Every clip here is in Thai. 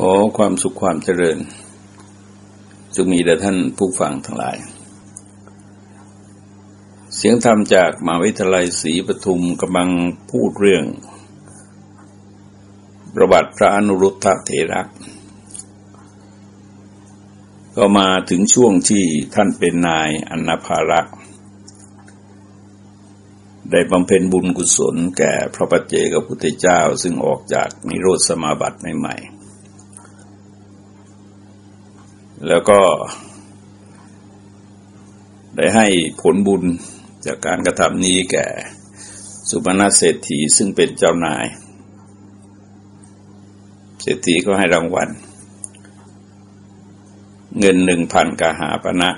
ขอความสุขความเจริญจงมีแด่ท่านผู้ฟังทั้งหลาย เสียงธรรมจากมหาวิทยาลัยศรีปทุมกำลังพูดเรื่อง ประวัติพระอนุรุทธเถระก็มาถึงช่วงที่ท่านเป็นนายอนนภารักได้บำเพ็ญบุญกุศลแก่พระปัจเจกพุทธเจ้าซึ่งออกจากนิโรธสมาบัติใหม่ๆ แล้วก็ได้ให้ผลบุญจากการกระทำนี้แก่สุมาณเศรษฐีซึ่งเป็นเจ้านาย เศรษฐีก็ให้รางวัล เงินหนึ่งพันกาหาปณะนะ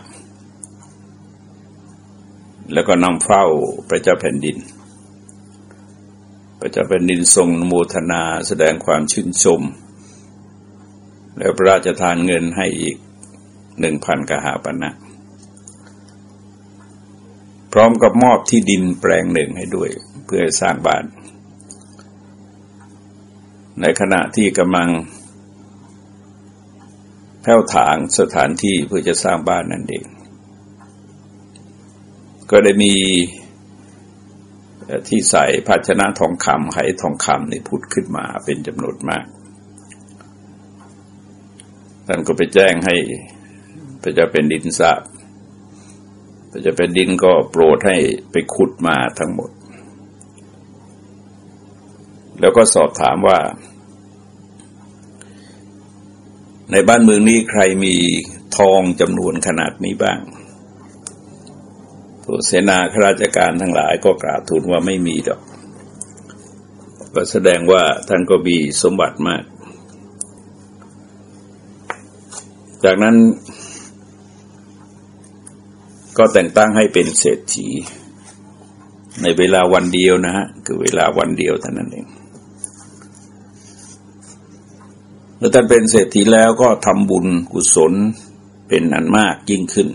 แล้วก็นำเฝ้าพระเจ้าแผ่นดิน พระเจ้าแผ่นดินทรงโมทนาแสดงความชื่นชม แล้วพระราชทานเงินให้อีก หนึ่งพันกหาปณะนะพร้อมกับมอบที่ดินแปลงหนึ่งให้ด้วย เพื่อสร้างบ้าน ในขณะที่กำลังแผ้วถางสถานที่เพื่อจะสร้างบ้านนั่นเอง ก็ได้มีที่ใส่ภาชนะทองคำไหทองคำนี่พุดขึ้นมาเป็นจำนวนมากท่านก็ไปแจ้งให้ พระเจ้าเป็นดินทราบพระเจ้าเป็นดินก็โปรดให้ไปขุดมาทั้งหมด แล้วก็สอบถามว่า ในบ้านเมืองนี้ใครมีทองจำนวนขนาดนี้บ้างผู้เสนาข้าราชการทั้งหลายก็กราบทูลว่าไม่มีดอก ก็แสดงว่าท่านก็มีสมบัติมาก จากนั้น ก็แต่งตั้งให้เป็นเศรษฐี ในเวลาวันเดียวนะฮะคือเวลาวันเดียวเท่านั้นเองเมื่อท่านเป็นเศรษฐีแล้วก็ทำบุญกุศลเป็นอันมากยิ่งขึ้น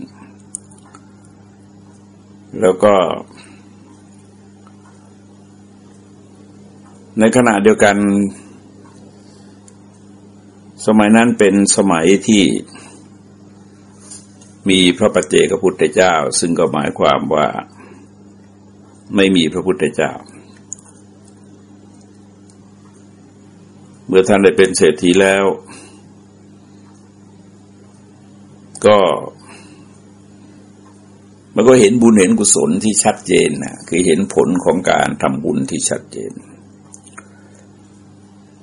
แล้วก็ ในขณะเดียวกัน สมัยนั้นเป็นสมัยที่ มีพระปัจเจกพุทธเจ้า ซึ่งก็หมายความว่าไม่มีพระพุทธเจ้า เมื่อท่านได้เป็นเศรษฐีแล้ว ก็มันก็เห็นบุญเห็นกุศลที่ชัดเจนนะคือเห็นผลของการทำบุญที่ชัดเจน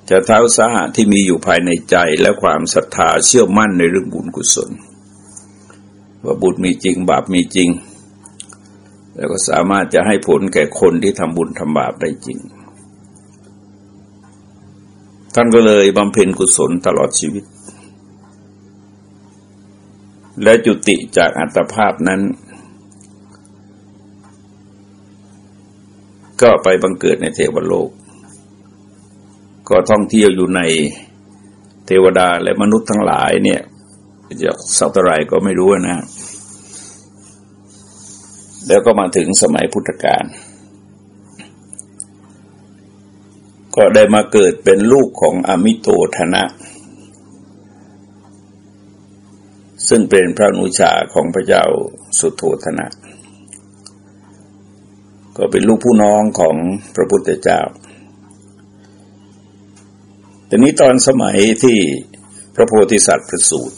จะเท้าสาหะที่มีอยู่ภายในใจและความศรัทธาเชื่อมั่นในเรื่องบุญกุศล ว่าบุญมีจริง บาปมีจริง แล้วก็สามารถจะให้ผลแก่คนที่ทำบุญทำบาปได้จริง ท่านก็เลยบำเพ็ญกุศลตลอดชีวิต และจุติจากอัตภาพนั้น ก็ไปบังเกิดในเทวโลก ก็ท่องเที่ยวอยู่ในเทวดาและมนุษย์ทั้งหลายเนี่ย จะสักเท่าไรก็ไม่รู้นะ แล้วก็มาถึงสมัยพุทธกาลก็ได้มาเกิดเป็นลูกของอมิโตธนะ ซึ่งเป็นพระนุชาของพระเจ้าสุโธธนะ ก็เป็นลูกผู้น้องของพระพุทธเจ้าแต่นี้ตอนสมัยที่พระโพธิสัตว์ประสูติ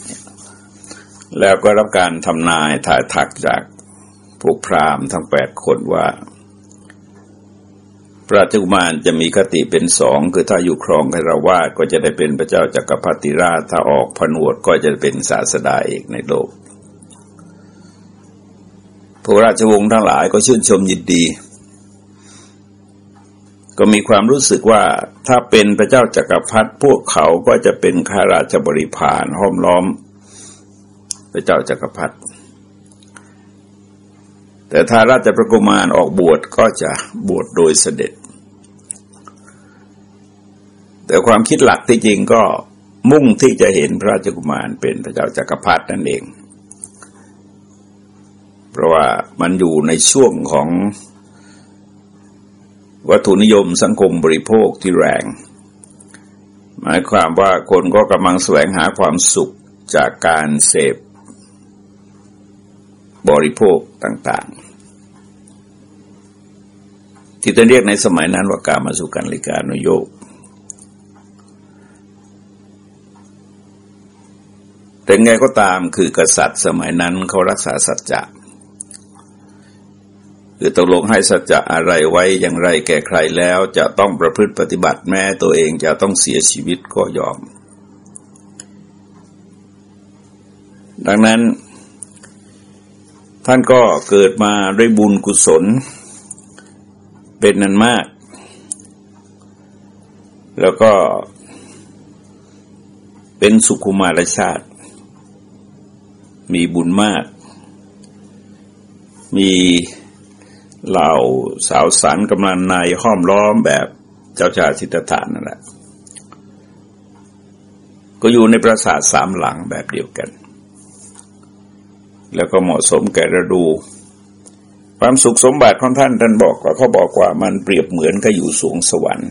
แล้วก็รับการทำนายถ่ายทักจากพวกพราหมณ์ทั้งแปดคนว่า พระจุมานจะมีคติเป็นสองคือถ้าอยู่ครองให้เราวาดก็จะได้เป็นพระเจ้าจากักรพรรดิราชถ้าออกผนวดก็จะเป็นศาสดาเอกในโลกพวกราชวงศ์ทั้งหลายก็ชื่นชมยินดี ก็มีความรู้สึกว่าถ้าเป็นพระเจ้าจากักรพรรดิพวกเขาก็จะเป็นข้าราชบริพารห้อมล้อม พระเจ้าจักรพรรดิแต่ถ้าราชประกุมารออกบวชก็จะบวชโดยเสด็จ แต่ความคิดหลักที่จริงก็มุ่งที่จะเห็นพระราชกุมารเป็นพระเจ้าจักรพรรดินั่นเอง เพราะว่ามันอยู่ในช่วงของวัตถุนิยมสังคมบริโภคที่แรง หมายความว่าคนก็กำลังแสวงหาความสุขจากการเสพ บริโภคต่างๆ ที่จะเรียกในสมัยนั้นว่าการมาสุกันลิกานุโยกแต่ไงก็ตามคือกษัตริย์สมัยนั้นเขารักษาสัจจะคือตกลงให้สัจจะอะไรไว้อย่างไรแก่ใครแล้วจะต้องประพฤติปฏิบัติแม้ตัวเองจะต้องเสียชีวิตก็ยอม ดังนั้น ท่านก็เกิดมาด้วยบุญกุศล เป็นนันมาก แล้วก็เป็นสุขุมารชาติ มีบุญมาก มีเหล่าสาวสารกำลังนายห้อมล้อมแบบเจ้าชายสิทธัตถานั่นแหละ ก็อยู่ในปราสาทสามหลังแบบเดียวกัน แล้วก็เหมาะสมแก่ฤดู ความสุขสมบัติของท่านท่านบอกว่าเขาบอกว่ามันเปรียบเหมือนกับอยู่สูงสวรรค์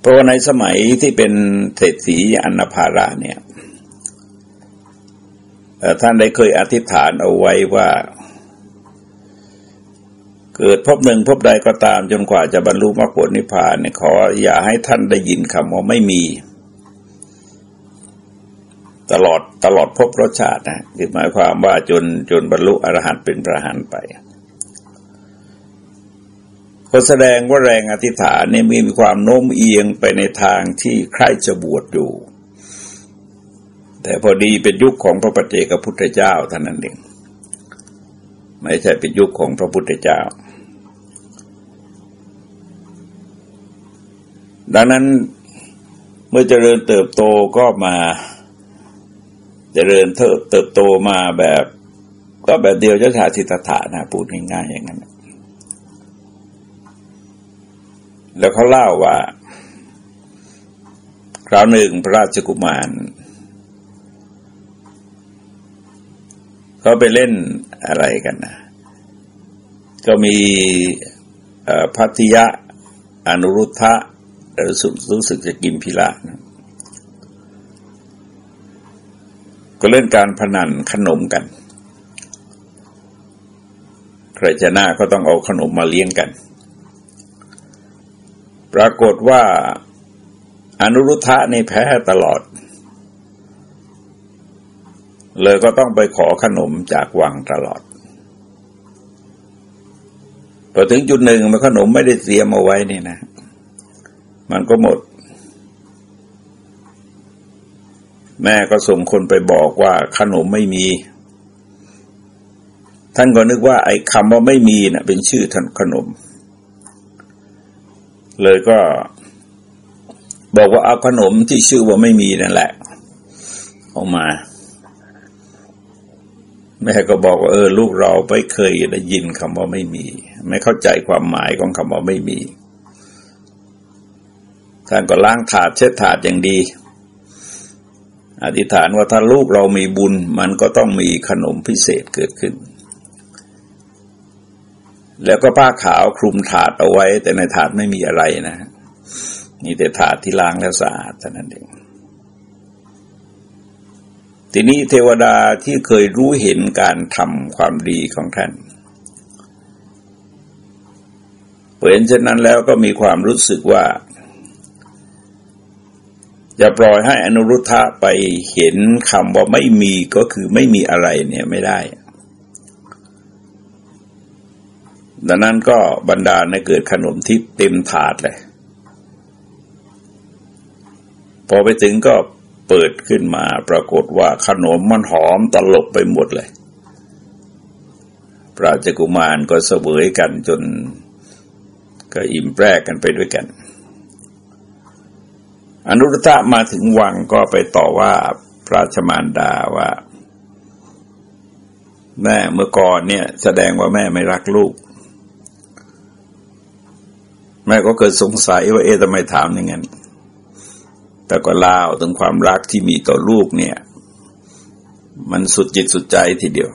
เพราะว่าในสมัยที่เป็นเศรษฐีอันภาระเนี่ยท่านได้เคยอธิษฐานเอาไว้ว่า เกิดพบหนึ่งพบใดก็ตามจนกว่าจะบรรลุมรรคผลนิพพานเนี่ยขออย่าให้ท่านได้ยินคำว่าไม่มี ตลอดตลอดพบรสชาตินะคือหมายความว่าจนจนบรรลุอรหันต์เป็นพระหันไปก็แสดงว่าแรงอธิษฐานเนี่ยมีความโน้มเอียงไปในทางที่ใครจะบวชอยู่ แต่พอดีเป็นยุคของพระปฏิเจกพุทธเจ้าท่านนั้นเองไม่ใช่เป็นยุคของพระพุทธเจ้า ดังนั้นเมื่อเจริญเติบโตก็มา เจริญเติบโตมาแบบ ก็แบบเดียวเจ้าชายสิทธัตถะนะพูดง่ายๆอย่างนั้นแล้วเขาเล่าว่า คราวหนึ่งพระราชกุมารเขาไปเล่นอะไรกันนะก็มีพัทยะอนุรุทธะรู้สึกจะกินพิละนะ ก็เล่นการพนันขนมกัน ใครชนะก็ต้องเอาขนมมาเลี้ยงกัน ปรากฏว่าอนุรุทธะในแพ้ตลอด เลยก็ต้องไปขอขนมจากวังตลอดพอถึงจุดหนึ่งมันขนมไม่ได้เตรียมเอาไว้นี่นะ มันก็หมด แม่ก็ส่งคนไปบอกว่าขนมไม่มี ท่านก็นึกว่าไอ้คำว่าไม่มีนะ่ะ เป็นชื่อท่านขนม เลยก็ บอกว่าเอาขนมที่ชื่อว่าไม่มีนั่นแหละออกมาแม่ก็บอกว่าเออลูกเราไม่เคยได้ยินคำว่าไม่มี ไม่เข้าใจความหมายของคำว่าไม่มี ท่านก็ล้างถาดเช็ดถาดอย่างดี อธิษฐานว่าถ้าลูกเรามีบุญ มันก็ต้องมีขนมพิเศษเกิดขึ้น แล้วก็ผ้าขาวคลุมถาดเอาไว้ แต่ในถาดไม่มีอะไรนะนี่แต่ถาดที่ล้างแล้วสะอาดเท่านั้นเองทีนี้เทวดาที่เคยรู้เห็นการทำความดีของท่านเห็นเช่นนั้นแล้วก็มีความรู้สึกว่า จะปล่อยให้อนุรุทธะไปเห็นคำว่าไม่มีก็คือไม่มีอะไรเนี่ยไม่ได้ ดังนั้นก็บรรดาในเกิดขนมทิพย์เต็มถาดเลย พอไปถึงก็เปิดขึ้นมาปรากฏว่าขนมมันหอมตลบไปหมดเลย พระเจกุมารก็เสวยกันจนก็อิ่มแปรกันไปด้วยกัน อนุรุตะมาถึงวังก็ไปต่อว่าพระชมานดาว่า แม่เมื่อก่อนเนี่ย แสดงว่าแม่ไม่รักลูก แม่ก็เกิดสงสัยว่าเอ๊ะทำไมถามอย่างนั้นแต่ก็เล่าถึงความรักที่มีต่อลูกเนี่ย มันสุดจิตสุดใจทีเดียว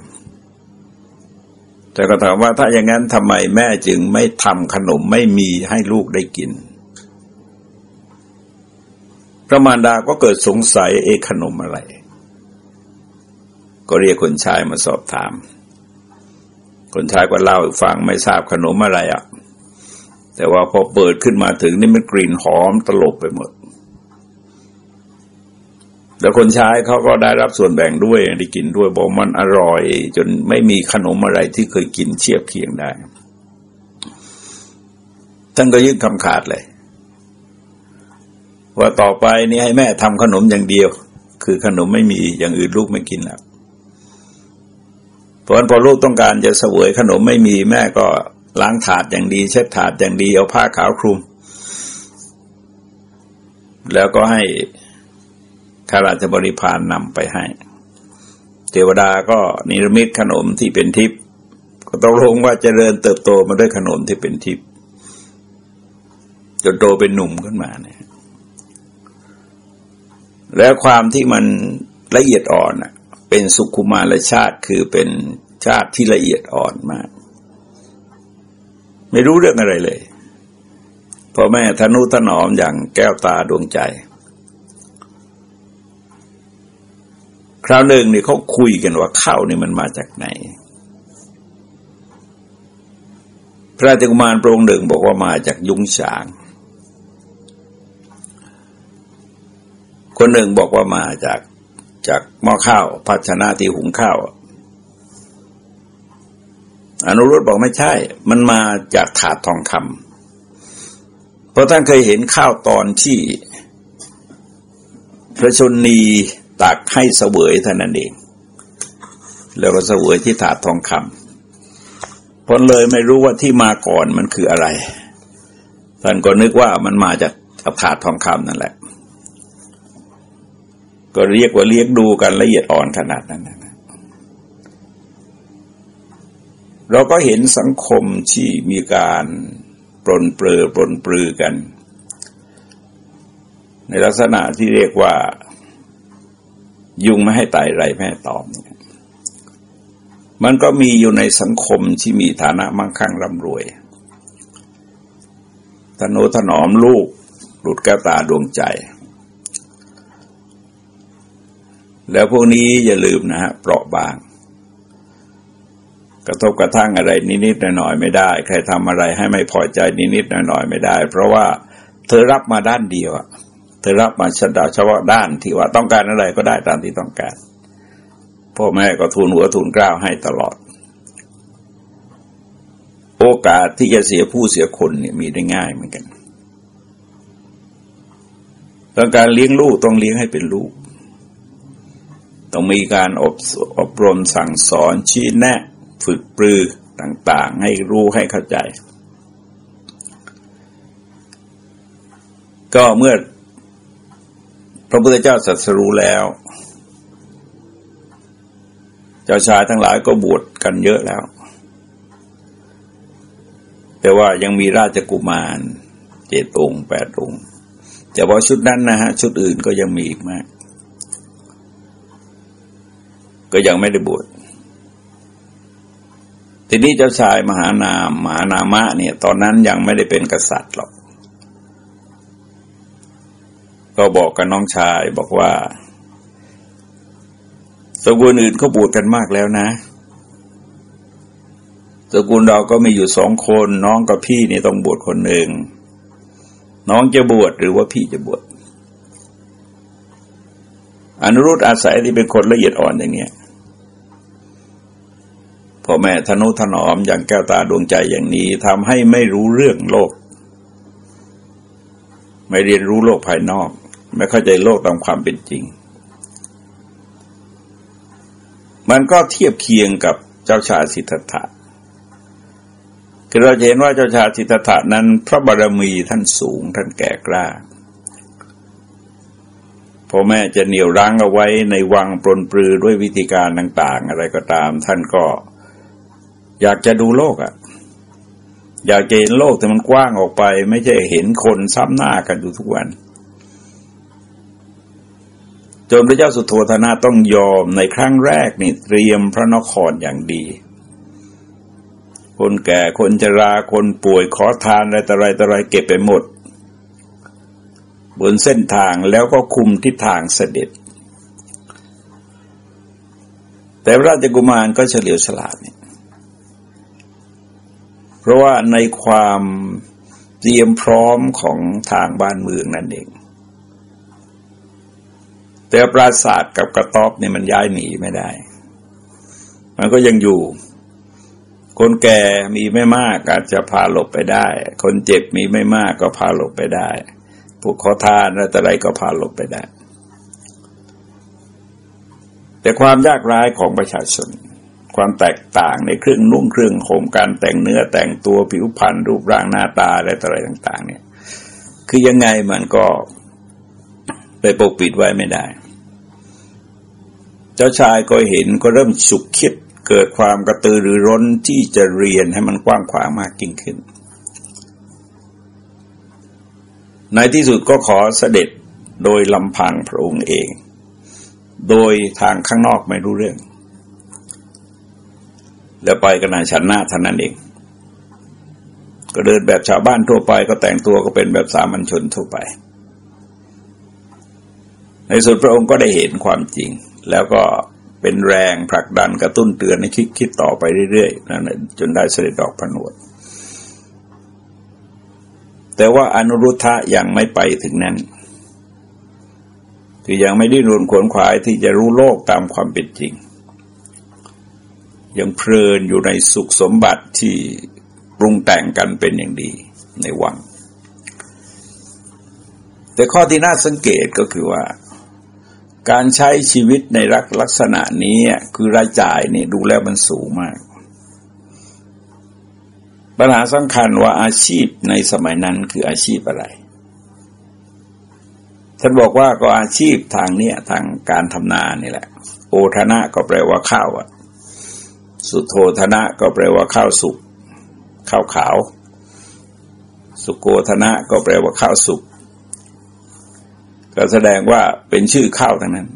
แต่ก็ถามว่าถ้าอย่างนั้นทำไมแม่จึงไม่ทำขนมไม่มีให้ลูกได้กิน พระมารดาก็เกิดสงสัยเอขนมอะไร ก็เรียกคนชายมาสอบถาม คนชายก็เล่าฟังไม่ทราบขนมอะไรอะ่ะ แต่ว่าพอเปิดขึ้นมาถึงนี่มันกลิ่นหอมตลบไปหมด แล้วคนใช้เขาก็ได้รับส่วนแบ่งด้วยได้กินด้วยบอกมันอร่อย จนไม่มีขนมอะไรที่เคยกินเทียบเคียงได้ท่านก็ยึดคำขาดเลย ว่าต่อไปนี่ให้แม่ทำขนมอย่างเดียว คือขนมไม่มีอย่างอื่นลูกไม่กินแล้วเพราะพอลูกต้องการจะเสวยขนมไม่มีแม่ก็ล้างถาดอย่างดี เช็ดถาดอย่างดีเอาผ้าขาวคลุม แล้วก็ให้ข้าราชบริพารนำไปให้ เทวดาก็นิรมิตขนมที่เป็นทิพย์ก็ต้องลงว่าเจริญเติบโตมาด้วยขนมที่เป็นทิพย์จนโตเป็นหนุ่มขึ้นมาเนี่ย แล้วความที่มันละเอียดอ่อนเป็นสุขุมารชาติคือเป็นชาติที่ละเอียดอ่อนมาก ไม่รู้เรื่องอะไรเลยพ่อแม่ทนุถนอมอย่างแก้วตาดวงใจ คราวหนึ่งนี่เขาคุยกันว่าข้าวนี่มันมาจากไหน พระเจ้ากุมารพระองค์หนึ่งบอกว่ามาจากยุงฉาง คนหนึ่งบอกว่ามาจากจากหม้อข้าว ภาชนะที่หุงข้าวอนุรุตบอกไม่ใช่ มันมาจากถาดทองคำเพราะท่านเคยเห็นข้าวตอนที่พระชนีตักให้เสวยเท่านั้นเอง แล้วก็เสวยที่ถาดทองคำพนเลยไม่รู้ว่าที่มาก่อนมันคืออะไร ท่านก็นึกว่ามันมาจากถาดทองคำนั่นแหละ ก็เรียกว่าเรียกดูกันละเอียดอ่อนขนาดนั้นนะเราก็เห็นสังคมที่มีการปรนเปลือปรนปลือกัน ในลักษณะที่เรียกว่า ยุงไม่ให้ตายไรแม่ตอมมันก็มีอยู่ในสังคมที่มีฐานะมั่งคั่งร่ำรวยตโนถนอมลูกหลุดแก้วตาดวงใจ แล้วพวกนี้อย่าลืมนะฮะเปราะบาง กระทบกระทั่งอะไรนิดๆหน่อยๆไม่ได้ ใครทำอะไรให้ไม่พอใจนิดๆหน่อยๆไม่ได้ เพราะว่าเธอรับมาด้านเดียวอะเธอรับมาชดาเฉพาะด้านที่ว่าต้องการอะไรก็ได้ตามที่ต้องการพ่อแม่ก็ทูลหัวทูลกล้าวให้ตลอด โอกาสที่จะเสียผู้เสียคนเนี่ยมีได้ง่ายเหมือนกันต้องการเลี้ยงลูกต้องเลี้ยงให้เป็นลูก ต้องมีการอบอบรมสั่งสอนชี้แนะ ฝึกปรือต่างๆ ให้รู้ให้เข้าใจ ก็เมื่อพระพุทธเจ้าสัสรู้แล้ว เจ้าชายทั้งหลายก็บวชกันเยอะแล้ว แต่ว่ายังมีราชกุมารเจ็ดองค์แปดองค์แต่ว่าชุดนั้นนะฮะ ชุดอื่นก็ยังมีอีกมาก ก็ยังไม่ได้บวชทีนี้เจ้าชายมหานามมหานามะเนี่ย ตอนนั้นยังไม่ได้เป็นกษัตริย์หรอก ก็บอกกับน้องชายบอกว่าสกุลอื่นเขาบวชกันมากแล้วนะสกุลเราก็มีอยู่สองคน น้องกับพี่นี่ต้องบวชคนหนึ่งน้องจะบวชหรือว่าพี่จะบวช อนุรุตอาศัยที่เป็นคนละเอียดอ่อนอย่างเนี้ยพ่อแม่ธนุถนอมอย่างแก้วตาดวงใจอย่างนี้ทำให้ไม่รู้เรื่องโลก ไม่เรียนรู้โลกภายนอก ไม่เข้าใจโลกตามความเป็นจริง มันก็เทียบเคียงกับเจ้าชายสิทธัตถะคือเราเห็นว่าเจ้าชายสิทธัตถะนั้น พระบารมีท่านสูงท่านแก่กล้า พ่อแม่จะเหนี่ยวรั้งเอาไว้ในวังปรนปรือด้วยวิธีการต่างๆ อะไรก็ตาม ท่านก็ อยากจะดูโลกอะ่ะ อยากจะเห็นโลกแต่มันกว้างออกไป ไม่ใช่เห็นคนซ้ำหน้ากันอยู่ทุกวันจนพระเจ้าสุโธธนะต้องยอมในครั้งแรกนี่เตรียมพระนครอย่างดี คนแก่คนชราคนป่วยขอทานอะไรต่ออะไรต่ออะไรเก็บไปหมด บนเส้นทางแล้วก็คุมทิศทางเสด็จ แต่ราชกุมารก็เฉลียวฉลาดเนี่ยเพราะว่าในความเตรียมพร้อมของทางบ้านเมืองนั่นเอง แต่ปราศาสตร์กับกระต๊อบเนี่ยมันย้ายหนีไม่ได้ มันก็ยังอยู่ คนแก่มีไม่มากอาจจะพาหลบไปได้ คนเจ็บมีไม่มากก็พาหลบไปได้ วกขอทานอะไรก็พาหลบไปได้ แต่ความยากร้ายของประชาชน ความแตกต่างในเครื่องนุ่งเครื่องห่มการแต่งเนื้อแต่งตัวผิวพรรณรูปร่างหน้าตาอะไรอะไรต่าง ๆ เนี่ย คือยังไงมันก็ไปปกปิดไว้ไม่ได้ เจ้าชายก็เห็นก็เริ่มฉุกคิดเกิดความกระตือรือร้นที่จะเรียนให้มันกว้างขวางมากยิ่งขึ้น ในที่สุดก็ขอเสด็จโดยลำพังพระองค์เอง โดยทางข้างนอกไม่รู้เรื่อง แล้วไปกันนายชันหน้าท่านนั้นเอง ก็เดินแบบชาวบ้านทั่วไป ก็แต่งตัวก็เป็นแบบสามัญชนทั่วไป ในสุดพระองค์ก็ได้เห็นความจริง แล้วก็เป็นแรงผลักดันกระตุ้นเตือนให้คิดคิดต่อไปเรื่อยๆนั่นจนได้เสด็จดอกผนวด แต่ว่าอนุรุทธะยังไม่ไปถึงนั้น คือยังไม่ได้รุนขวนขวายที่จะรู้โลกตามความเป็นจริง ยังเพลินอยู่ในสุขสมบัติที่ปรุงแต่งกันเป็นอย่างดีในวัง แต่ข้อที่น่าสังเกตก็คือว่า การใช้ชีวิตในรักลักษณะนี้คือรายจ่ายนี่ดูแล้วมันสูงมาก ปัญหาสำคัญว่าอาชีพในสมัยนั้นคืออาชีพอะไร ท่านบอกว่าก็อาชีพทางเนี้ยทางการทำนานี่แหละ โอทนะก็แปลว่าข้าวอะสุโธธนะก็แปลว่าข้าวสุกข้าวขาว สุโกธนะก็แปลว่าข้าวสุกก็แสดงว่าเป็นชื่อข้าวทั้งนั้น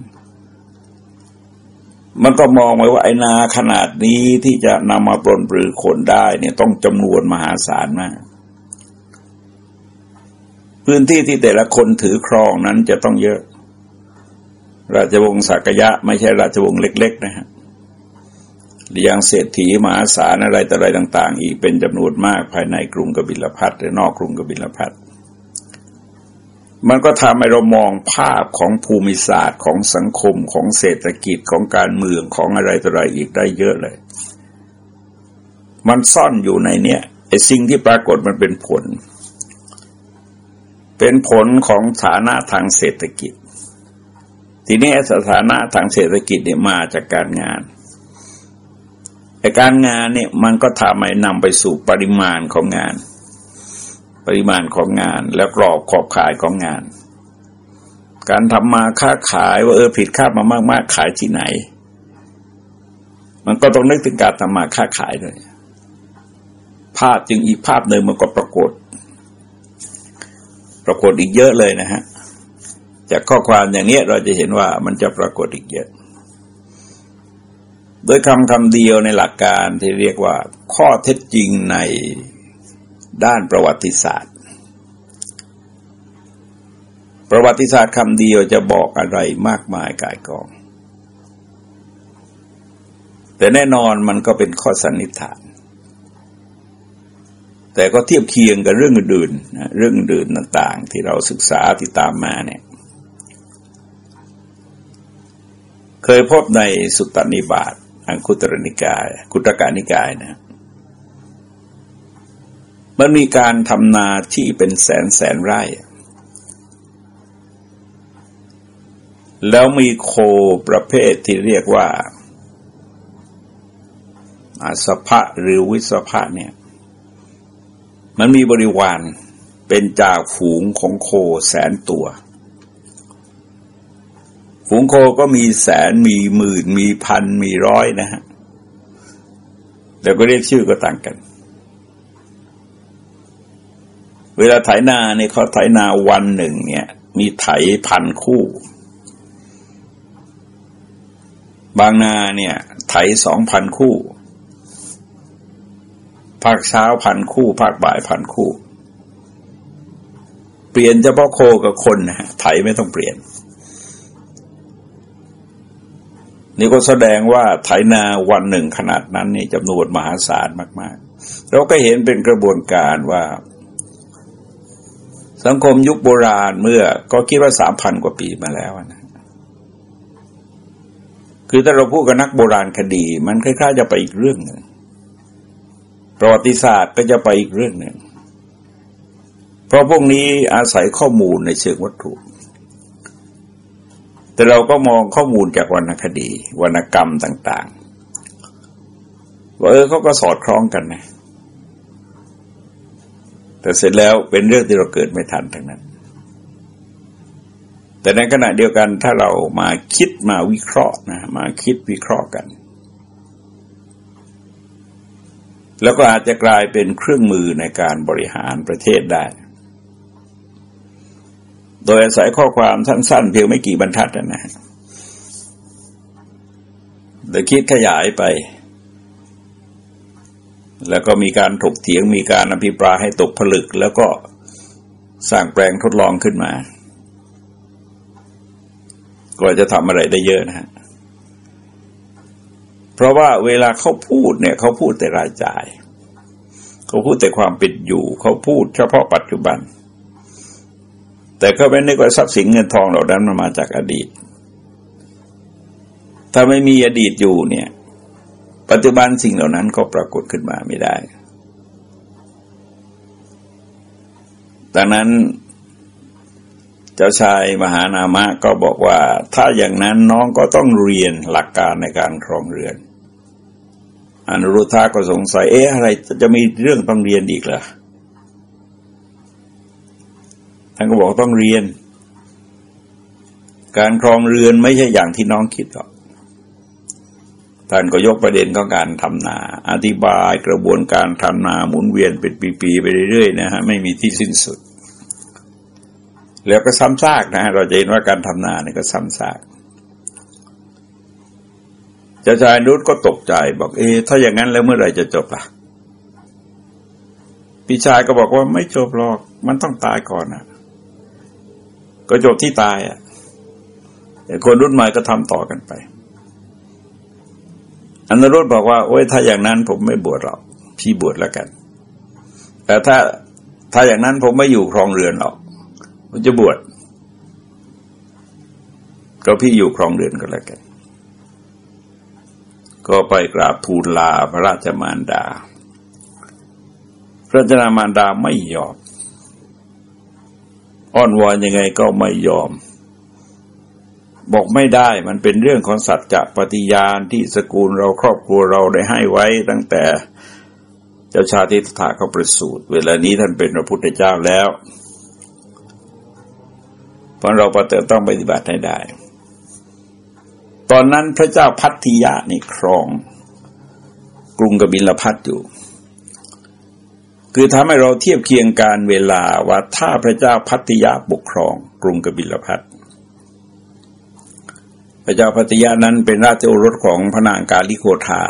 มันก็มองไว้ว่าไอ้นาขนาดนี้ที่จะนำมาปลนปลือคนได้เนี่ยต้องจำนวนมหาศาลมาก พื้นที่ที่แต่ละคนถือครองนั้นจะต้องเยอะ ราชวงศ์สักยะ ไม่ใช่ราชวงศ์เล็ก ๆ นะฮะอย่างเศรษฐีมหาศาลอะไรต่ออะไรต่าง ๆ อีกเป็นจำนวนมากภายในกรุงกบิลพัทหรือนอกกรุงกบิลพัท มันก็ทำให้เรามองภาพของภูมิศาสตร์ของสังคมของเศรษฐกิจของการเมืองของอะไรต่ออะไรอีกได้เยอะเลย มันซ่อนอยู่ในเนี้ยไอ้สิ่งที่ปรากฏมันเป็นผล เป็นผลของฐานะทางเศรษฐกิจ ทีนี้สถานะทางเศรษฐกิจเนี่ยมาจากการงานไอ้การงานเนี่ยมันก็ทำให้นำไปสู่ปริมาณของงาน ริมาณของงานแล้วกรอบขอบขายของงาน การทำมาค้าขายว่าเออผิดคาดมามากๆขายที่ไหน มันก็ต้องนึกถึงการทำมาค้าขายด้วยภาพจึงอีกภาพหนึ่งมันก็ปรากฏ ปรากฏอีกเยอะเลยนะฮะจากข้อความอย่างนี้เราจะเห็นว่ามันจะปรากฏอีกเยอะ โดยคำคำเดียวในหลักการที่เรียกว่า ข้อเท็จจริงใน ด้านประวัติศาสตร์ ประวัติศาสตร์คำเดียวจะบอกอะไรมากมายกายกอง แต่แน่นอนมันก็เป็นข้อสันนิษฐาน แต่ก็เทียบเคียงกับเรื่องอื่นเรื่องอื่นต่างๆ ที่เราศึกษาที่ตามมาเนี่ยเคยพบในสุตตนิบาตอังคุตรนิกาย กุตกานิกายนะ มันมีการทำนาที่เป็นแสนแสนไร่ แล้วมีโคประเภทที่เรียกว่าอาสภะหรือวิสภะเนี่ย มันมีบริวารเป็นจากฝูงของโคแสนตัว ฝูงโคก็มีแสนมีหมื่นมีพันมีร้อยนะฮะแต่ก็เรียกชื่อก็ต่างกัน เวลาไถนาเนี่ยเขาไถนาวันหนึ่ง เนี่ย มีไถพันคู่ บางนาเนี่ย ไถสองพันคู่ภาคเช้าพันคู่ภาคบ่ายพันคู่ เปลี่ยนเฉพาะโคกับคนนะไถไม่ต้องเปลี่ยน นี่ก็แสดงว่าไถนาวันหนึ่งขนาดนั้นนี่จำนวนมหาศาลมาก ๆ เราก็เห็นเป็นกระบวนการว่า สังคมยุคโบราณเมื่อก็คิดว่าสามพันกว่าปีมาแล้วนะ คือถ้าเราพูดกับนักโบราณคดี มันคล้ายๆจะไปอีกเรื่องหนึ่งประวัติศาสตร์ก็จะไปอีกเรื่องหนึ่งเพราะพวกนี้อาศัยข้อมูลในเชิงวัตถุ แต่เราก็มองข้อมูลจากวรรณคดี วรรณกรรมต่าง ๆ ว่าเออเขาก็สอดคล้องกันนะ แต่เสร็จแล้วเป็นเรื่องที่เราเกิดไม่ทันทั้งนั้น แต่ในขณะเดียวกันถ้าเรามาคิดมาวิเคราะห์นะมาคิดวิเคราะห์กัน แล้วก็อาจจะกลายเป็นเครื่องมือในการบริหารประเทศได้ โดยอาศัยข้อความสั้นๆ เพียงไม่กี่บรรทัดนะฮะเดี๋ยคิดขยายไป แล้วก็มีการถกเถียงมีการอภิปรายให้ตกผลึก แล้วก็สร้างแปลงทดลองขึ้นมา ก็จะทำอะไรได้เยอะนะฮะเพราะว่าเวลาเขาพูดเนี่ย เขาพูดแต่รายจ่าย เขาพูดแต่ความเป็นอยู่ เขาพูดเฉพาะปัจจุบัน แต่ก็ไม่นึกว่าทรัพย์สินเงินทองเหล่านั้นมันมาจากอดีต ถ้าไม่มีอดีตอยู่เนี่ย ปัจจุบันสิ่งเหล่านั้นก็ปรากฏขึ้นมาไม่ได้ ดังนั้นเจ้าชายมหานามะก็บอกว่า ถ้าอย่างนั้นน้องก็ต้องเรียนหลักการในการครองเรือน อนุรุทธาก็สงสัย เอ๊ะอะไรจะมีเรื่องต้องเรียนอีกเหรอท่านก็บอกต้องเรียน การครองเรือนไม่ใช่อย่างที่น้องคิดหรอก ท่านก็ยกประเด็นของการทำนา อธิบายกระบวนการทำนาหมุนเวียนเป็นปีๆไปเรื่อยๆนะฮะไม่มีที่สิ้นสุด แล้วก็ซ้ำซากนะฮะเราจะเห็นว่าการทำนาเนี่ยก็ซ้ำซากเจ้าชายนุชก็ตกใจบอกเอ๊ถ้าอย่างนั้นแล้วเมื่อไหร่จะจบล่ะพี่ชายก็บอกว่าไม่จบหรอก มันต้องตายก่อนนะก็จบที่ตายอะแต่คนรุ่นใหม่ก็ทำต่อกันไป อันนรุตบอกว่าโอ้ยถ้าอย่างนั้นผมไม่บวชหรอกพี่บวชแล้วกัน แต่ถ้าถ้าอย่างนั้นผมไม่อยู่ครองเรือนหรอกผมจะบวชก็พี่อยู่ครองเรือนก็แล้วกัน ก็ไปกราบทูลลาพระราชมารดา พระราชมารดาไม่ยอม อ้อนวอนยังไงก็ไม่ยอม บอกไม่ได้มันเป็นเรื่องของสัจจะปฏิญาณที่สกุลเราครอบครัวเราได้ให้ไว้ตั้งแต่เจ้าชาติตถาเขาประสูติเวลานี้ท่านเป็นพระพุทธเจ้าแล้วเพราะเราปฏิต้องปฏิบัติให้ได้ ตอนนั้นพระเจ้าพัทธิยะนี่ครอง กรุงกบิลพัทอยู่คือทำให้เราเทียบเคียงการเวลาว่าถ้าพระเจ้าพัทยาปกครอง กรุงกบิลพัท ระเจ้าพัทยานั้นเป็นราชโอรสของพระนางกาลิโคธา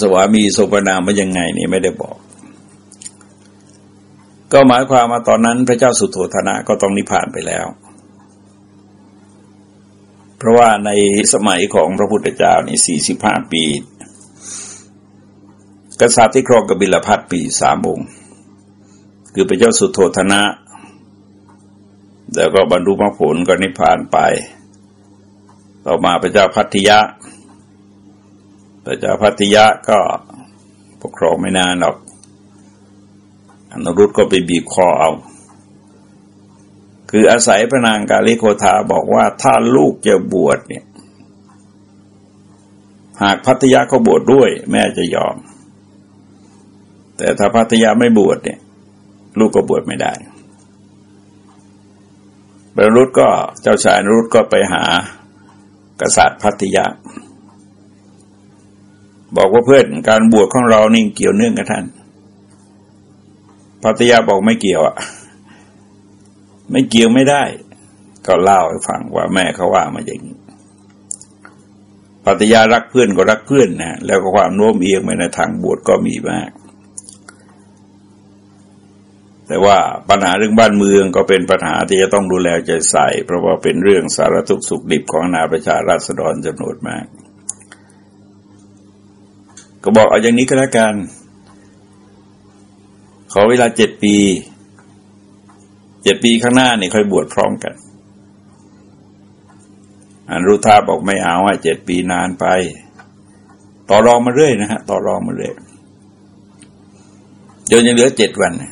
สวามีโสปนามว่ายังไงนี่ไม่ได้บอก ก็หมายความมาตอนนั้นพระเจ้าสุโธธนะก็ต้องนิพพานไปแล้ว เพราะว่าในสมัยของพระพุทธเจ้านี่สี่สิบห้าปี กษัตริย์ที่ครองกบิลพัทปีสามองค์ คือพระเจ้าสุโธธนะ แล้วก็บรรลุมรรคผลก็นิพพานไป ต่อมาพระเจ้าพัทยะ พระเจ้าพัทยะก็ปกครองไม่นานหรอกอนุรุตก็ไปบีบคอเอา คืออาศัยพระนางกาลิโคธาบอกว่าถ้าลูกจะบวชเนี่ย หากพัทยาเขาบวชดด้วย แม่จะยอม แต่ถ้าพัทยาไม่บวชเนี่ย ลูกก็บวชไม่ได้บรรุษก็เจ้าชายนรุษก็ไปหา กษัตริย์พัทยาบอกว่าเพื่อนการบวชของเรานี่เกี่ยวเนื่องกับท่าน พัทยาบอกไม่เกี่ยวอะ ไม่เกี่ยวไม่ได้ ก็เล่าให้ฟังว่าแม่เขาว่ามาอย่างนี้ปัตยารักเพื่อนก็รักเพื่อนนะแล้วก็ความโน้มเอียงไปในทางบวชก็มีมาก แต่ว่าปัญหาเรื่องบ้านเมืองก็เป็นปัญหาที่จะต้องดูแลใจใส่ เพราะว่าเป็นเรื่องสารทุกข์สุขดิบของนาประชาราษฎรจำนวนมาก ก็บอกเอาอย่างนี้ก็แล้วกัน ขอเวลาเจ็ดปีเจ็ดปีข้างหน้านี่ค่อยบวชพร้อมกันอันรุธาบอกไม่เอาอะเจ็ดปีนานไป ต่อรองมาเรื่อยนะฮะต่อรองมาเรื่อยจนยังเหลือเจ็ดวันเ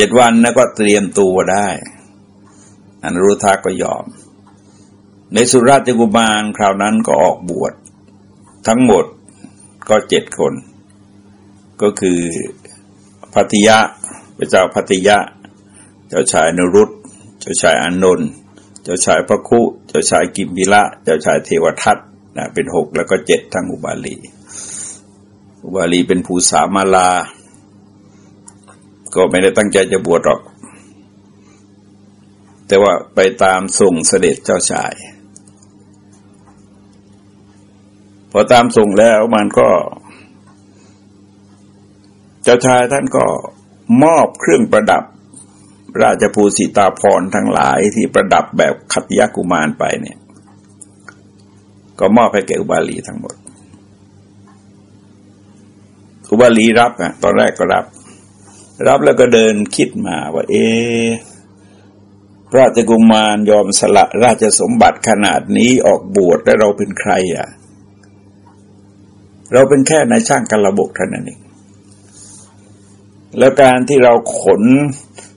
จ็ดวันนะก็เตรียมตัวได้ อันรุธาก็ยอม ในสุราชกุมารคราวนั้นก็ออกบวช ทั้งหมดก็เจ็ดคน ก็คือพัทยะพระเจ้าพัทยะ เจ้าชายนรุตเจ้าชายอนนท์เจ้าชายพระคุ เจ้าชายกิมพิละ เจ้าชายเทวทัตนะเป็นหกแล้วก็เจ็ดทั้งอุบาลี อุบาลีเป็นภูสามาลา ก็ไม่ได้ตั้งใจจะบวชหรอก แต่ว่าไปตามส่งเสด็จเจ้าชาย พอตามส่งแล้วมันก็ เจ้าชายท่านก็มอบเครื่องประดับ ราชภูสิตาพรทั้งหลายที่ประดับแบบขัตยกุมารไปเนี่ย ก็มอบให้แก่อุบาลีทั้งหมดอุบาลีรับอะ ตอนแรกก็รับ รับแล้วก็เดินคิดมาว่า เอ ราชกุมารยอมสละราชสมบัติขนาดนี้ออกบวชแล้วเราเป็นใครอะ เราเป็นแค่นายช่างกันระบบเท่านั้นเองแล้วการที่เราขน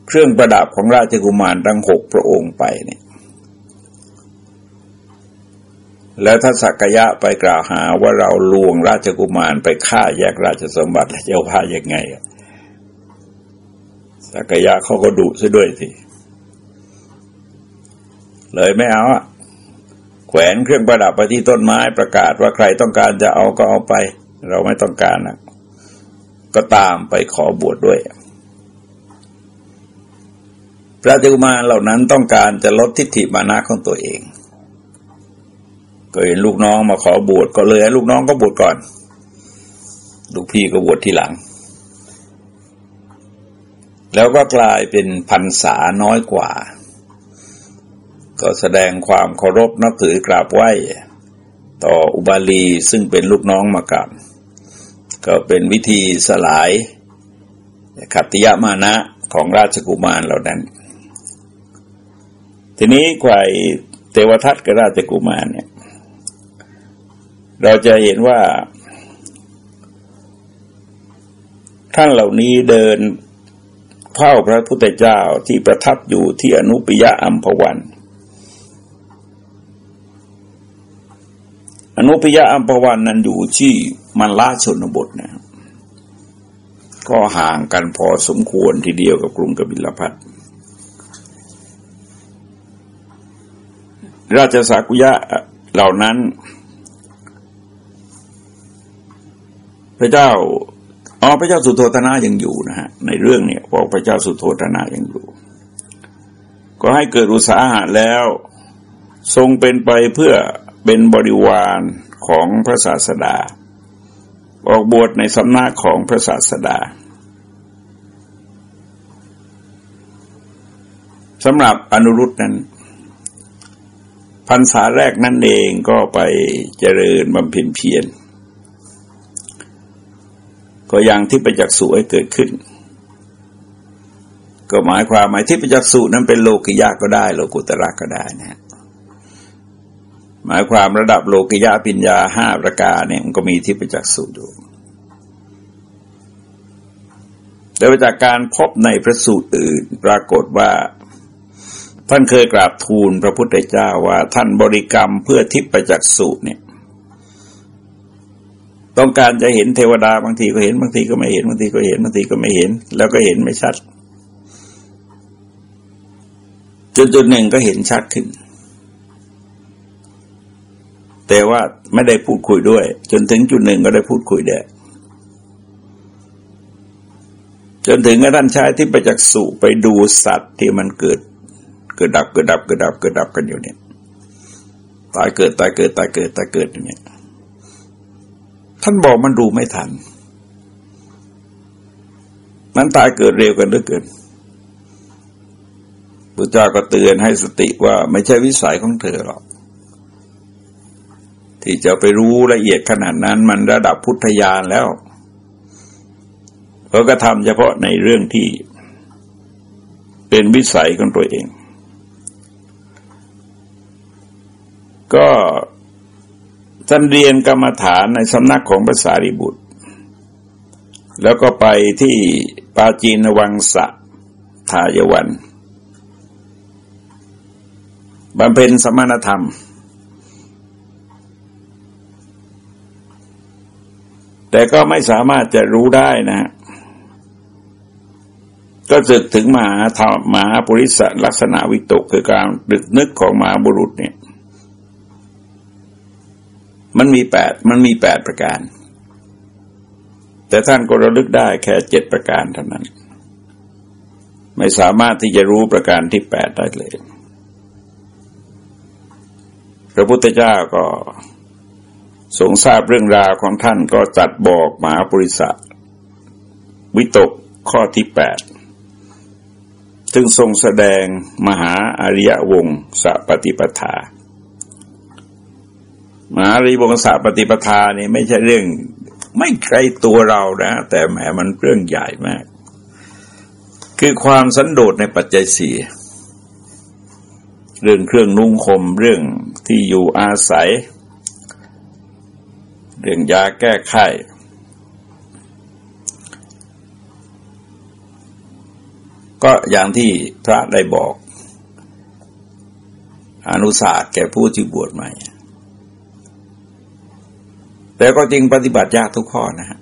เครื่องประดับของราชกุมารทั้งหกพระองค์ไปเนี่ย แล้วถ้าสักยะไปกล่าวหาว่าเราลวงราชกุมารไปฆ่าแยกราชสมบัติแล้วจะว่ายังไง สักยะเขาก็ดุซะด้วยสิเลยไม่เอาอะแขวนเครื่องประดับไปที่ต้นไม้ประกาศว่าใครต้องการจะเอาก็เอาไป เราไม่ต้องการนะก็ตามไปขอบวชดด้วย พระเจ้มาเหล่านั้นต้องการจะลดทิฏฐิมานะของตัวเอง ก็เห็นลูกน้องมาขอบวชก็เลยลูกน้องก็บวชก่อน ลูกพี่ก็บวชทีหลัง แล้วก็กลายเป็นพันษาน้อยกว่า ก็แสดงความเคารพนับถือกราบไหว้ต่ออุบาลีซึ่งเป็นลูกน้องมากับก็เป็นวิธีสลายขัตติยมานะของราชกุมารเหล่านั้น ทีนี้ควายเทวทัตกับราชกุมารเนี่ย เราจะเห็นว่า ท่านเหล่านี้เดิน เฝ้าพระพุทธเจ้าที่ประทับอยู่ที่อนุปยะอัมพวัน อนุปยะอัมพวันนั้นอยู่ที่มันลาชนบทนะก็ห่างกันพอสมควรทีเดียวกับกรุงกบิลพัทราชสักุยะเหล่านั้น พระเจ้า อ๋อพระเจ้าสุโธธนะยังอยู่นะฮะในเรื่องเนี่ยพอพระเจ้าสุโธธนะยังอยู่ ก็ให้เกิดอุตสาหะแล้ว ทรงเป็นไปเพื่อเป็นบริวารของพระศาสดา ออกบวชในสำนักของพระศาสดาสำหรับอนุรุตนั้นพรรษาแรกนั่นเองก็ไปเจริญบำเพ็ญเพียร ก็ยังที่ประจักษ์สุให้เกิดขึ้น ก็หมายความหมายที่ประจักษ์สุนั้นเป็นโลกิยะก็ได้ โลกุตระก็ได้นะหมายความระดับโลกิยะปัญญาห้าประการเนี่ยมันก็มีที่ประจักษ์สุอยู่แต่จากการพบในพระสูตรอื่นปรากฏว่า ท่านเคยกราบทูลพระพุทธเจ้าว่าท่านบริกรรมเพื่อทิพประจักษ์สุเนี่ย ต้องการจะเห็นเทวดาบางทีก็เห็นบางทีก็ไม่เห็นบางทีก็เห็นบางทีก็ไม่เห็น แล้วก็เห็นไม่ชัดจนจุดหนึ่งก็เห็นชัดขึ้น แต่ว่าไม่ได้พูดคุยด้วย จนถึงจุดหนึ่งก็ได้พูดคุยได้จนถึงกระท่านชายที่ไปจากสุไปดูสัตว์ที่มันเกิด เกิดดับเกิดดับเกิดดับเกิดดับกันอยู่เนี่ยตายเกิดตายเกิดตายเกิดตายเกิดอย่างเนี้ย ท่านบอกมันดูไม่ทัน มันตายเกิดเร็วกันเหลือเกินพระเจ้าก็เตือนให้สติว่าไม่ใช่วิสัยของเธอหรอกที่จะไปรู้ละเอียดขนาดนั้นมันระดับพุทธญาณแล้วเขาก็ทำเฉพาะในเรื่องที่เป็นวิสัยของตัวเอง ก็ ท่านเรียนกรรมฐานในสำนักของภาษาริบุตร แล้วก็ไปที่ปาจีนวังสะทายวันบำเพ็ญสมณธรรม แต่ก็ไม่สามารถจะรู้ได้นะ ก็สึกถึงมหาธรรมมหาปุริสลักษณะวิตกคือการดึกนึกของมหาบุรุษเนี่ย มันมีแปดมันมีแปดประการ แต่ท่านก็ระลึกได้แค่เจ็ดประการเท่านั้น ไม่สามารถที่จะรู้ประการที่แปดได้เลย พระพุทธเจ้าก็ทรงทราบเรื่องราวของท่านก็จัดบอกมหาปริศวิตกข้อที่แปดถึงทรงแสดงมหาอริยวงศปฏิปทา มหาริยวงศปฏิปทานี่ไม่ใช่เรื่อง ไม่ใครตัวเรานะ แต่แหมมันเรื่องใหญ่มาก คือความสันโดษในปัจจัยสี่เรื่องเครื่องนุ่งห่มเรื่องที่อยู่อาศัย เรื่องยาแก้ไขก็อย่างที่พระได้บอก อนุสาสแก่ผู้ที่บวชใหม่ แต่ก็จริงปฏิบัติยากทุกข้อนะฮะ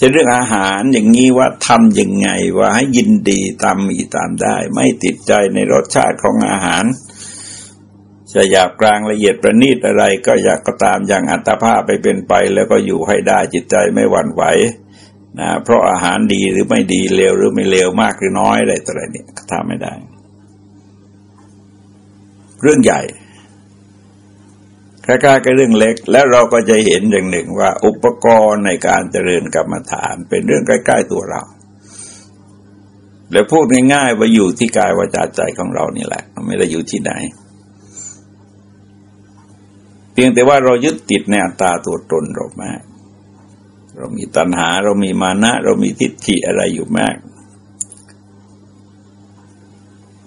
จะเรื่องอาหารอย่างนี้ว่าทำยังไงว่าให้ยินดีตามมีตามได้ ไม่ติดใจในรสชาติของอาหาร จะอยากกลางละเอียดประณีตอะไร ก็อยากก็ตามอย่างอัตภาพไปเป็นไป แล้วก็อยู่ให้ได้จิตใจไม่หวั่นไหวนะเพราะอาหารดีหรือไม่ดีเลวหรือไม่เลวมากหรือน้อยอะไรต่ออะไรเนี่ยทำไม่ได้ เรื่องใหญ่ คล้ายๆกับเรื่องเล็ก แล้วเราก็จะเห็นอย่างหนึ่งว่า อุปกรณ์ในการเจริญกรรมฐานเป็นเรื่องใกล้ ๆตัวเราแล้วพูดง่ายๆว่าอยู่ที่กายวาจาใจของเรานี่แหละไม่ได้อยู่ที่ไหน เพียงแต่ว่าเรายึดติดในอัตตาตัวตนเรามาก เรามีตัณหาเรามีมานะ เรามีทิฏฐิอะไรอยู่มาก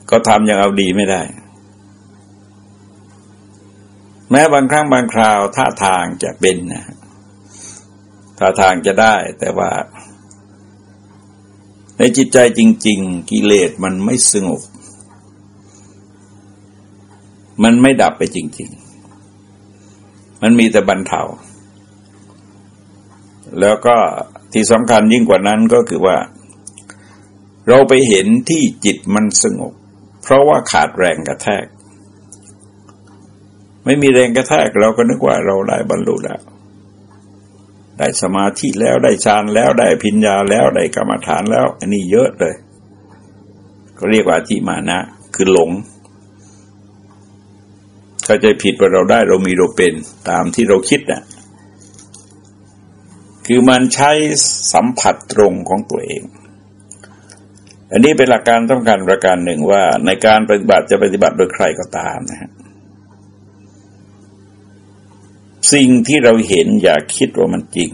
ก็ทำอย่างเอาดีไม่ได้ แม้บางครั้งบางคราวท่าทางจะเป็นนะท่าทางจะได้ แต่ว่า ในจิตใจจริง ๆ กิเลสมันไม่สงบ มันไม่ดับไปจริง ๆ มันมีแต่บรรเทาแล้วก็ที่สำคัญยิ่งกว่านั้นก็คือว่า เราไปเห็นที่จิตมันสงบ เพราะว่าขาดแรงกระแทก ไม่มีแรงกระแทกเราก็นึกว่าเราได้บรรลุแล้ว ได้สมาธิแล้วได้ฌานแล้วได้พิญญาแล้วได้กรรมฐานแล้ว อันนี้เยอะเลย ก็เรียกว่าจิมานะ คือหลงเข้าใจผิดว่าเราได้เรามีเราเป็นตามที่เราคิดนะ่ะคือมันใช้สัมผัสตรงของตัวเอง อันนี้เป็นหลักการต้องการประการหนึ่งว่าในการปฏิบัติจะปฏิบัติโดยใครก็ตามนะฮะ สิ่งที่เราเห็นอย่าคิดว่ามันจริง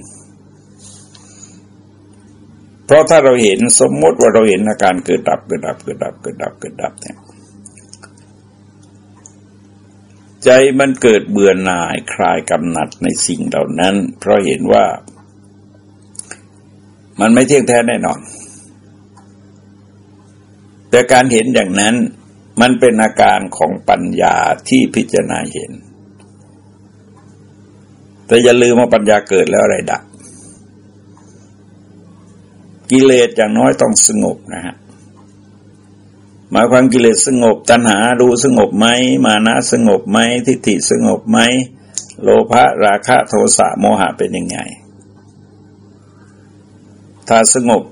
เพราะถ้าเราเห็นสมมติว่าเราเห็นอาการเกิดดับเกิดดับเกิดดับเกิดดับเกิดดับเนี่ยใจมันเกิดเบื่อหน่ายคลายกำหนัดในสิ่งเหล่านั้น เพราะเห็นว่า มันไม่เที่ยงแท้แน่นอน แต่การเห็นอย่างนั้นมันเป็นอาการของปัญญาที่พิจารณาเห็น แต่อย่าลืมว่าปัญญาเกิดแล้วอะไรดับ กิเลสอย่างน้อยต้องสงบนะฮะหมายความกิเลสสงบ ตัณหาดูสงบไหมมานะสงบไหมทิฏฐิสงบไหมโลภะราคะโทสะโมหะเป็นยังไง ถ้าสงบ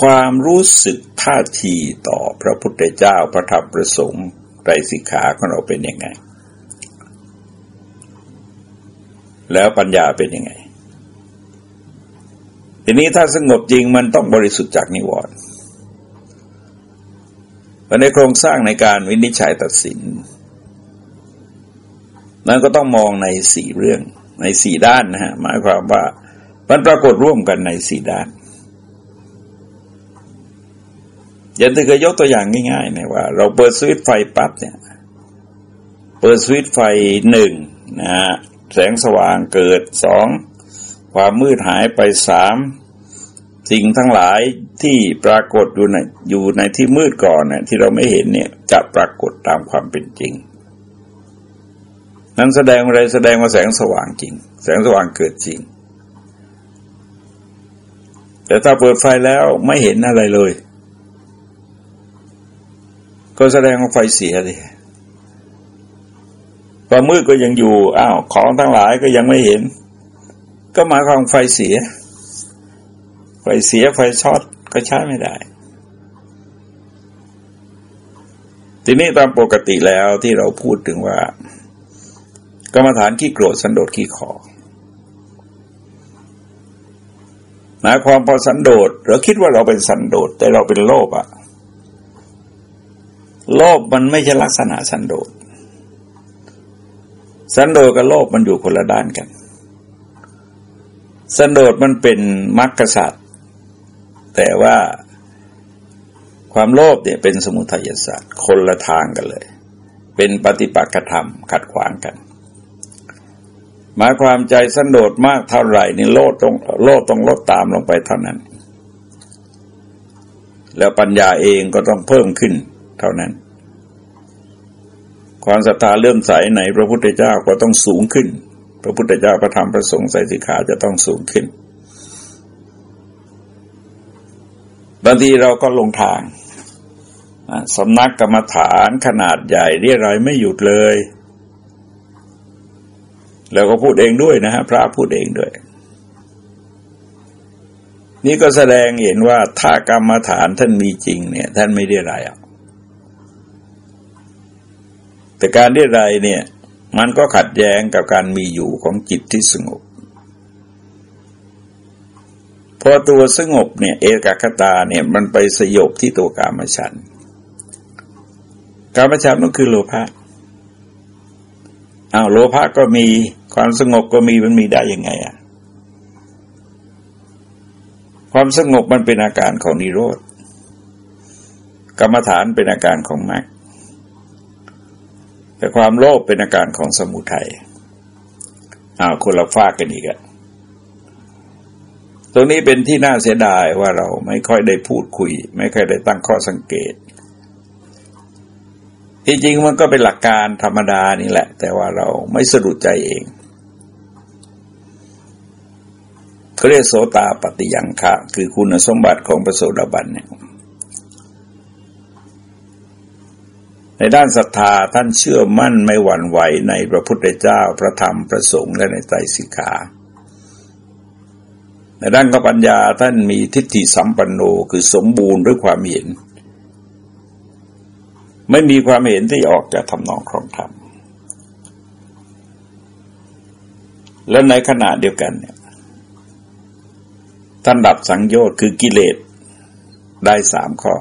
ความรู้สึกท่าทีต่อพระพุทธเจ้าพระธรรมประสงค์ไตรสิกขาของเราเป็นยังไง แล้วปัญญาเป็นยังไง ทีนี้ถ้าสงบจริงมันต้องบริสุทธิ์จากนิวรณ์ในโครงสร้างในการวินิจฉัยตัดสิน นั้นก็ต้องมองในสี่เรื่องในสี่ด้านนะฮะหมายความว่ามันปรากฏร่วมกันในสี่ด้านอย่างที่เคยยกตัวอย่างง่ายๆนะว่า เราเปิดสวิตไฟปั๊บเนี่ย เปิดสวิตไฟหนึ่งนะฮะ แสงสว่างเกิดสองความมืดหายไปสามสิ่งทั้งหลายที่ปรากฏอยู่ในอยู่ในที่มืดก่อนเนี่ยที่เราไม่เห็นเนี่ยจะปรากฏตามความเป็นจริง นั้นแสดงอะไรแสดงว่าแสงสว่างจริง แสงสว่างเกิดจริง แต่ถ้าเปิดไฟแล้วไม่เห็นอะไรเลย ก็แสดงว่าไฟเสียเลย ความมืดก็ยังอยู่ อ้าว ของทั้งหลายก็ยังไม่เห็น ก็หมายความไฟเสีย ไฟเสียไฟช็อตก็ใช้ไม่ได้ ทีนี้ตามปกติแล้วที่เราพูดถึงว่ากรรมฐานขี้โกรธสันโดษขี้ขอหมายความพอสันโดษเราคิดว่าเราเป็นสันโดษแต่เราเป็นโลภอะโลภมันไม่ใช่ลักษณะสันโดษ สันโดษกับโลภมันอยู่คนละด้านกัน สันโดษมันเป็นมรรคสัตว์แต่ว่าความโลภเนี่ยเป็นสมุทัยศาสตร์คนละทางกันเลย เป็นปฏิปักษ์ธรรมขัดขวางกัน หมายความใจสันโดษมากเท่าไหร่นี่โลดต้องโลดต้องลดตามลงไปเท่านั้น แล้วปัญญาเองก็ต้องเพิ่มขึ้นเท่านั้น ความศรัทธาเลื่อมใสในพระพุทธเจ้าก็ต้องสูงขึ้น พระพุทธเจ้าประธรรมประสงค์ใส่สิขาจะต้องสูงขึ้น บางทีเราก็ลงทางสำนักกรรมฐานขนาดใหญ่เรียรายไม่หยุดเลย แล้วก็พูดเองด้วยนะฮะพระพูดเองด้วย นี่ก็แสดงเห็นว่าถ้ากรรมฐานท่านมีจริงเนี่ย ท่านไม่ได้ไรอะ แต่การเรียรายเนี่ย มันก็ขัดแย้งกับการมีอยู่ของจิตที่สงบ พอตัวสงบเนี่ย เอกคตาเนี่ยมันไปสยบที่ตัวกามฉันกามฉันนั่นคือโลภะอ้าวโลภะก็มีความสงบก็มีมันมีได้ยังไงอะความสงบมันเป็นอาการของนิโรธ กรรมฐานเป็นอาการของมรรค แต่ความโลภเป็นอาการของสมุทัยอ้าวคนละฟากกันอีกอะตรงนี้เป็นที่น่าเสียดายว่าเราไม่ค่อยได้พูดคุย ไม่ค่อยได้ตั้งข้อสังเกตที่จริงมันก็เป็นหลักการธรรมดานี่แหละ แต่ว่าเราไม่สะดุดใจเองเขาเรียกโสตาปฏิยังคะคือคุณสมบัติของพระโสดาบันเนี่ย ในด้านศรัทธาท่านเชื่อมั่นไม่หวั่นไหวในพระพุทธเจ้าพระธรรมพระสงฆ์และในใจสิกขาในด้านกปัญญาท่านมีทิฏฐิสัมปันโนคือสมบูรณ์ด้วยความเห็น ไม่มีความเห็นที่ออกจากทำนองครองธรรมแล้วในขณะเดียวกันเนี่ยท่านดับสังโยชน์คือกิเลสได้สามข้อ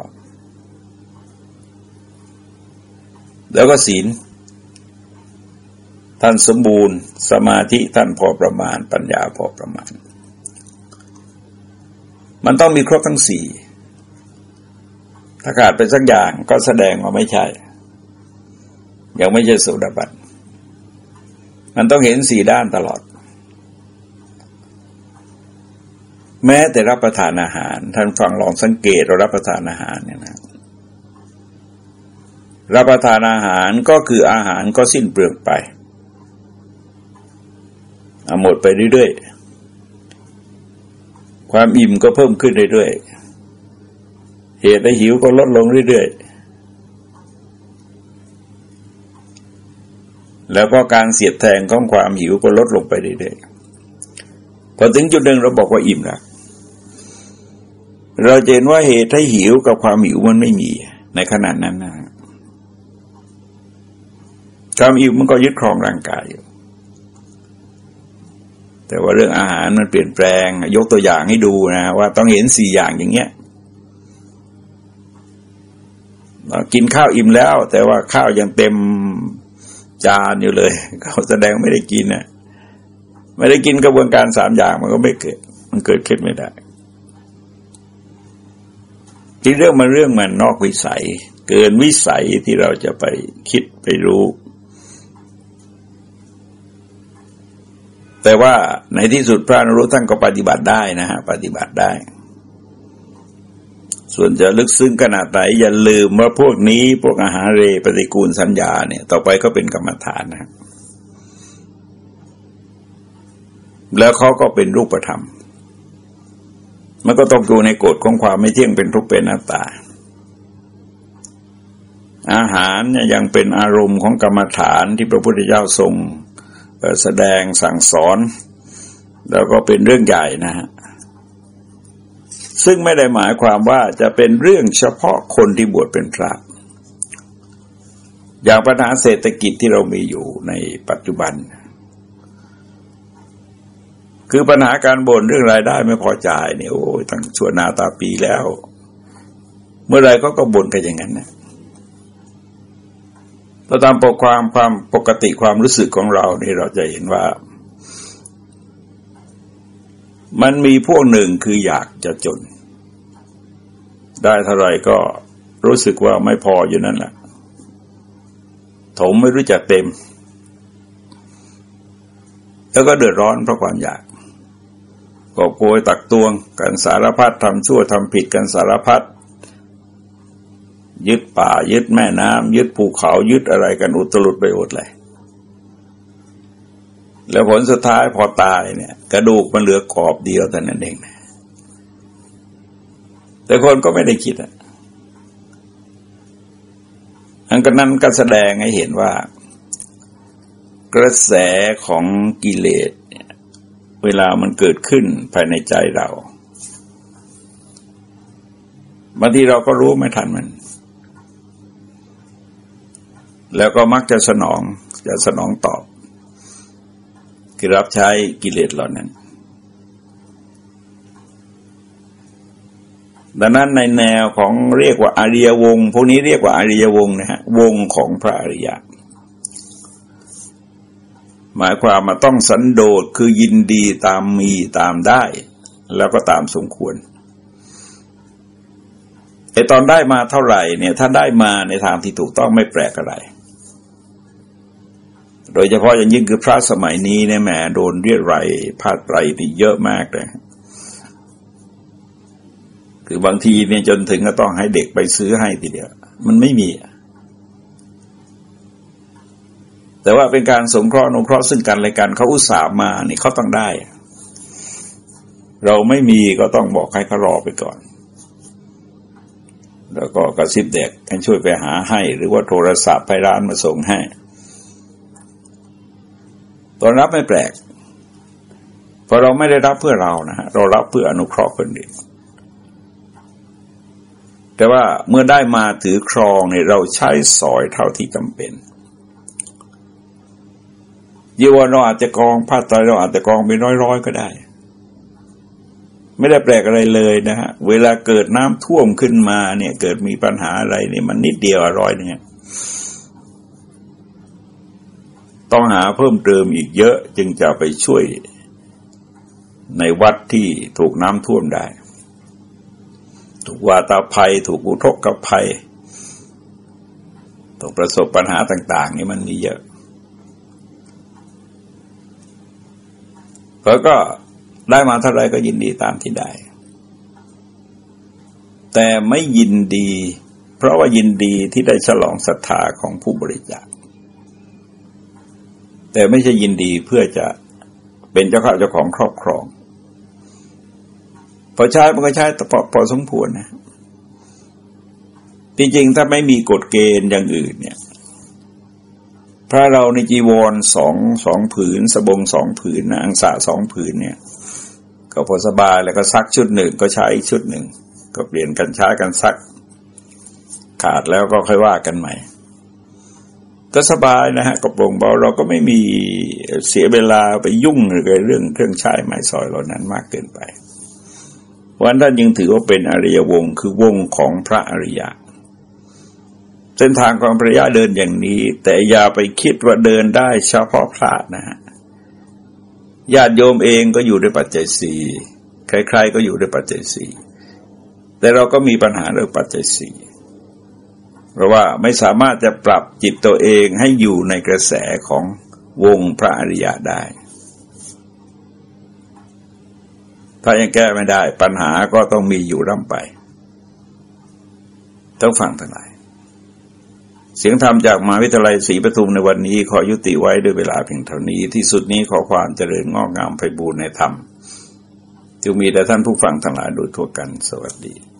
แล้วก็ศีล ท่านสมบูรณ์ สมาธิท่านพอประมาณ ปัญญาพอประมาณ มันต้องมีครบทั้งสี่ถ้าขาดไปสักอย่างก็แสดงว่าไม่ใช่ ยังไม่ใช่สุดาบัตมันต้องเห็นสี่ด้านตลอด แม้แต่รับประทานอาหาร ท่านฟังลองสังเกตเรารับประทานอาหารเนี่ยนะ รับประทานอาหารก็คืออาหารก็สิ้นเปลืองไปหมดไปเรื่อยๆ ความอิ่มก็เพิ่มขึ้นเรื่อยๆ เหตุและหิวก็ลดลงเรื่อยๆ แล้วก็การเสียดแทงของความหิวก็ลดลงไปเรื่อยๆ พอถึงจุดหนึ่งเราบอกว่าอิ่มแล้วเราเห็นว่าเหตุให้หิวกับความหิวมันไม่มีในขนาดนั้นนะ ความอิ่มมันก็ยึดครองร่างกายอยู่ แต่ว่าเรื่องอาหารมันเปลี่ยนแปลง ยกตัวอย่างให้ดูนะ ว่าต้องเห็นสี่อย่างอย่างเงี้ยกินข้าวอิ่มแล้ว แต่ว่าข้าวยังเต็มจานอยู่เลยเขาแสดงไม่ได้กินนะไม่ได้กินกระบวนการสามอย่างมันก็ไม่เกิด มันเกิดขึ้นไม่ได้ที่เรื่องมันเรื่องมันนอกวิสัย เกินวิสัยที่เราจะไปคิดไปรู้ แต่ว่าในที่สุดพระนรุท่านก็ปฏิบัติได้นะฮะปฏิบัติได้ ส่วนจะลึกซึ้งขนาดไหนอย่าลืมว่าพวกนี้พวกอาหารเรปฏิกูลสัญญาเนี่ย ต่อไปก็เป็นกรรมฐานนะครับแล้วเขาก็เป็นรูปธรรม มันก็ต้องดูในกฎของความไม่เที่ยงเป็นทุกเป็นหน้าตาอาหารเนี่ยยังเป็นอารมณ์ของกรรมฐานที่พระพุทธเจ้าทรง แสดงสั่งสอน แล้วก็เป็นเรื่องใหญ่นะฮะซึ่งไม่ได้หมายความว่าจะเป็นเรื่องเฉพาะคนที่บวชเป็นพระ อย่างปัญหาเศรษฐกิจที่เรามีอยู่ในปัจจุบัน คือปัญหาการบ่นเรื่องรายได้ไม่พอจ่ายเนี่ยโอ้ยตั้งชั่วนาตาปีแล้ว เมื่อไรก็ก็บ่นกันอย่างนั้นนะ เราตามปกความความปกติความรู้สึกของเรานี่เราจะเห็นว่า มันมีพวกหนึ่งคืออยากจะจน ได้เท่าไรก็รู้สึกว่าไม่พออยู่นั่นแหละถมไม่รู้จักเต็ม แล้วก็เดือดร้อนเพราะความอยากกอบโกยตักตวง กันสารพัดทำชั่วทำผิดกันสารพัด ยึดป่า ยึดแม่น้ำยึดภูเขายึดอะไรกันอุตลุดไปหมดเลย แล้วผลสุดท้ายพอตายเนี่ย กระดูกมันเหลือกรอบเดียวแต่นั้นเองแต่คนก็ไม่ได้คิดอะอันกนั้นก็แสดงให้เห็นว่า กระแสของกิเลสเวลามันเกิดขึ้นภายในใจเราบางทีเราก็รู้ไม่ทันมัน แล้วก็มักจะสนองจะสนองตอบ คือรับใช้กิเลสเหล่านั้น ดังนั้นในแนวของเรียกว่าอาริยวงพวกนี้เรียกว่าอาริยวงนะฮะวงของพระอริยะหมายความมาต้องสันโดษคือยินดีตามมีตามได้ แล้วก็ตามสมควรไอตอนได้มาเท่าไหร่เนี่ยถ้าได้มาในทางที่ถูกต้องไม่แปลกอะไร โดยเฉพาะอย่างยิ่งคือพระสมัยนี้เนี่ยแหมโดนเรียไรพาดไรที่เยอะมากเลยคือบางทีเนี่ยจนถึงก็ต้องให้เด็กไปซื้อให้ทีเดียว มันไม่มี แต่ว่าเป็นการสงเคราะห์นุเคราะห์ซึ่งกันและกันเขาอุตส่าห์มานี่เขาต้องได้ เราไม่มีก็ต้องบอกให้เขารอไปก่อน แล้วก็กระซิบเด็กให้ช่วยไปหาให้ หรือว่าโทรศัพท์ไปร้านมาส่งให้ ตอนรับไม่แปลก เพราะเราไม่ได้รับเพื่อเรานะฮะเรารับเพื่ออนุเคราะห์คนอื่นแต่ว่าเมื่อได้มาถือครองเนี่ยเราใช้สอยเท่าที่จำเป็นยีวรเราอาจจะกองผ้าไตรเราอาจจะกองเป็นร้อยๆก็ได้ ไม่ได้แปลกอะไรเลยนะฮะเวลาเกิดน้ำท่วมขึ้นมาเนี่ย เกิดมีปัญหาอะไรเนี่ยมันนิดเดียวอร้อยเนี่ย ต้องหาเพิ่มเติมอีกเยอะจึงจะไปช่วยในวัดที่ถูกน้ำท่วมได้ ถูกวาตาภัย ถูกอุทกภัยต้องประสบปัญหาต่าง ๆ นี่มันมีเยอะเขาก็ได้มาเท่าไรก็ยินดีตามที่ได้ แต่ไม่ยินดี เพราะว่ายินดีที่ได้ฉลองศรัทธาของผู้บริจาค แต่ไม่ใช่ยินดีเพื่อจะเป็นเจ้าข้าเจ้าของครอบครอง พอใช้มันก็ใช้พอพอสมควรนะจริงๆถ้าไม่มีกฎเกณฑ์อย่างอื่นเนี่ยพระเราในจีวรสองสองผืน สบงสองผืนนะอังสะสองผืนเนี่ย ก็พอสบายแล้วก็ซักชุดหนึ่งก็ใช้ชุดหนึ่ง ก็เปลี่ยนกันใช้กันซัก ขาดแล้วก็ค่อยว่ากันใหม่ ก็สบายนะฮะกระโปรงเบาเราก็ไม่มีเสียเวลาไปยุ่งกับเรื่องเครื่องใช้ไม้สอยเหล่านั้นมากเกินไปวันท่านยังถือว่าเป็นอริยวงคือวงของพระอริยะเส้นทางของพระยะเดินอย่างนี้ แต่อย่าไปคิดว่าเดินได้เฉพาะพระนะฮะญาติโยมเองก็อยู่ด้วยปัจจัยสี่ใครๆก็อยู่ด้วยปัจจัยสี่แต่เราก็มีปัญหาเรื่องปัจจัยสี่ เพราะว่าไม่สามารถจะปรับจิตตัวเองให้อยู่ในกระแสของวงพระอริยะได้ ถ้ายังแก้ไม่ได้ปัญหาก็ต้องมีอยู่ร่ำไปต้องฟังทั้งหลาย เสียงธรรมจากมหาวิทยาลัยศรีปทุมในวันนี้ขอยุติไว้ด้วยเวลาเพียงเท่านี้ที่สุดนี้ขอความเจริญงอกงามไปบูรณนธรรมจึงมีแต่ท่านผู้ฟังทั้งหลายโดยทั่วกันสวัสดี